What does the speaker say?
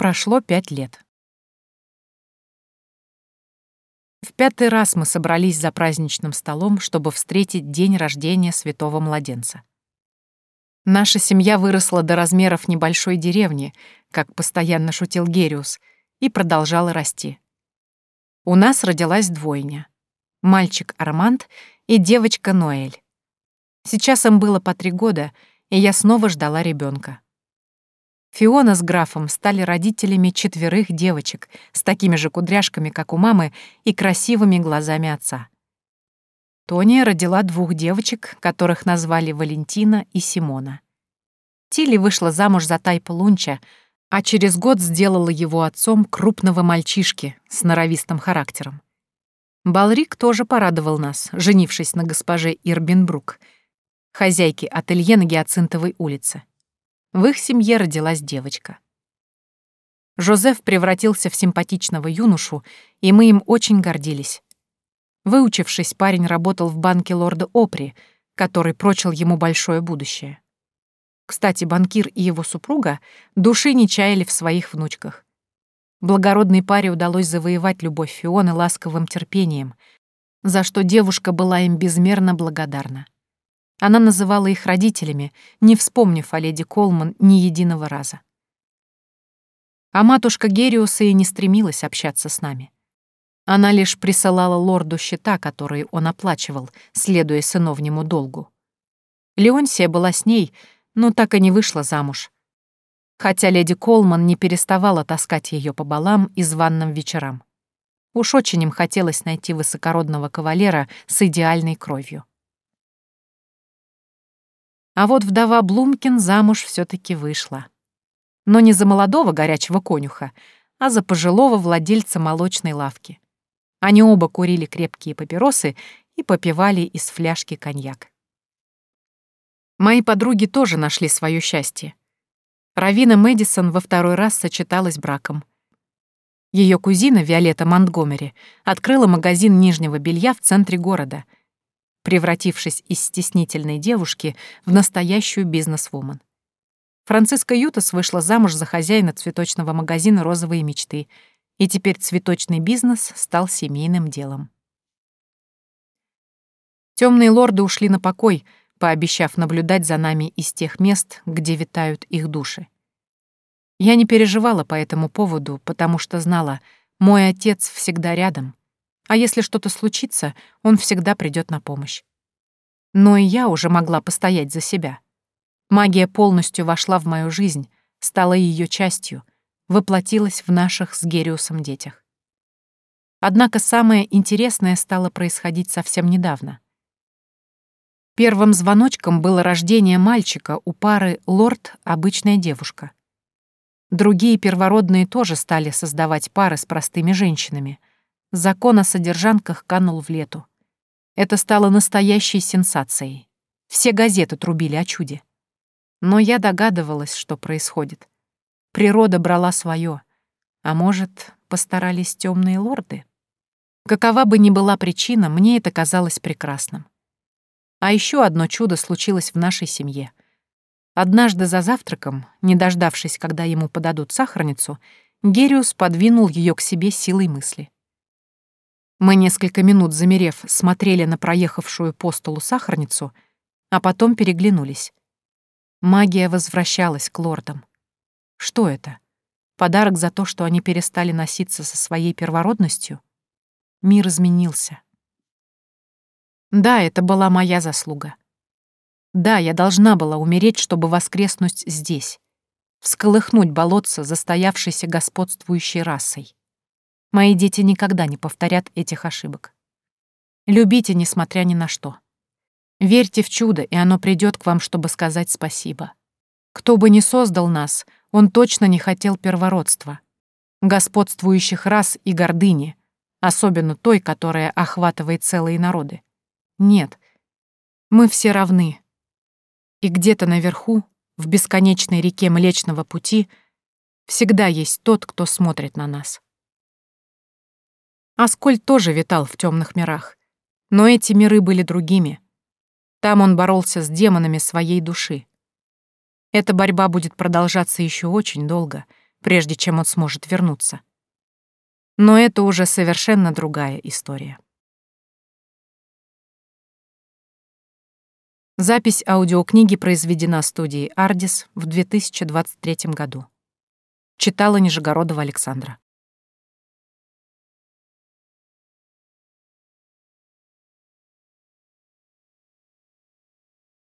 Прошло пять лет. В пятый раз мы собрались за праздничным столом, чтобы встретить день рождения святого младенца. Наша семья выросла до размеров небольшой деревни, как постоянно шутил Гериус, и продолжала расти. У нас родилась двойня. Мальчик Арманд и девочка Ноэль. Сейчас им было по три года, и я снова ждала ребенка. Фиона с графом стали родителями четверых девочек с такими же кудряшками, как у мамы, и красивыми глазами отца. Тония родила двух девочек, которых назвали Валентина и Симона. Тилли вышла замуж за Тайпа Лунча, а через год сделала его отцом крупного мальчишки с норовистым характером. Балрик тоже порадовал нас, женившись на госпоже Ирбинбрук, хозяйке ателье на Гиацинтовой улице. В их семье родилась девочка. Жозеф превратился в симпатичного юношу, и мы им очень гордились. Выучившись, парень работал в банке лорда Опри, который прочил ему большое будущее. Кстати, банкир и его супруга души не чаяли в своих внучках. Благородной паре удалось завоевать любовь Фионы ласковым терпением, за что девушка была им безмерно благодарна. Она называла их родителями, не вспомнив о леди Колман ни единого раза. А матушка Гериуса и не стремилась общаться с нами. Она лишь присылала лорду счета, которые он оплачивал, следуя сыновнему долгу. Леонсия была с ней, но так и не вышла замуж. Хотя леди Колман не переставала таскать ее по балам и званным вечерам. Уж очень им хотелось найти высокородного кавалера с идеальной кровью. А вот вдова Блумкин замуж все таки вышла. Но не за молодого горячего конюха, а за пожилого владельца молочной лавки. Они оба курили крепкие папиросы и попивали из фляжки коньяк. Мои подруги тоже нашли свое счастье. Равина Мэдисон во второй раз сочеталась браком. Ее кузина Виолетта Монтгомери открыла магазин нижнего белья в центре города — превратившись из стеснительной девушки в настоящую бизнес-вумен. Франциска Ютас вышла замуж за хозяина цветочного магазина «Розовые мечты», и теперь цветочный бизнес стал семейным делом. Темные лорды ушли на покой, пообещав наблюдать за нами из тех мест, где витают их души. Я не переживала по этому поводу, потому что знала, мой отец всегда рядом, а если что-то случится, он всегда придет на помощь. Но и я уже могла постоять за себя. Магия полностью вошла в мою жизнь, стала ее частью, воплотилась в наших с Гериусом детях. Однако самое интересное стало происходить совсем недавно. Первым звоночком было рождение мальчика у пары лорд «Обычная девушка». Другие первородные тоже стали создавать пары с простыми женщинами — Закон о содержанках канул в лету. Это стало настоящей сенсацией. Все газеты трубили о чуде. Но я догадывалась, что происходит. Природа брала свое. А может, постарались темные лорды? Какова бы ни была причина, мне это казалось прекрасным. А еще одно чудо случилось в нашей семье. Однажды за завтраком, не дождавшись, когда ему подадут сахарницу, Гериус подвинул ее к себе силой мысли. Мы несколько минут, замерев, смотрели на проехавшую по столу сахарницу, а потом переглянулись. Магия возвращалась к лордам. Что это? Подарок за то, что они перестали носиться со своей первородностью? Мир изменился. Да, это была моя заслуга. Да, я должна была умереть, чтобы воскреснуть здесь, всколыхнуть болотца, застоявшейся господствующей расой. Мои дети никогда не повторят этих ошибок. Любите, несмотря ни на что. Верьте в чудо, и оно придет к вам, чтобы сказать спасибо. Кто бы ни создал нас, он точно не хотел первородства, господствующих рас и гордыни, особенно той, которая охватывает целые народы. Нет, мы все равны. И где-то наверху, в бесконечной реке Млечного Пути, всегда есть тот, кто смотрит на нас. Аскольд тоже витал в темных мирах. Но эти миры были другими. Там он боролся с демонами своей души. Эта борьба будет продолжаться еще очень долго, прежде чем он сможет вернуться. Но это уже совершенно другая история. Запись аудиокниги произведена студией «Ардис» в 2023 году. Читала Нижегородова Александра.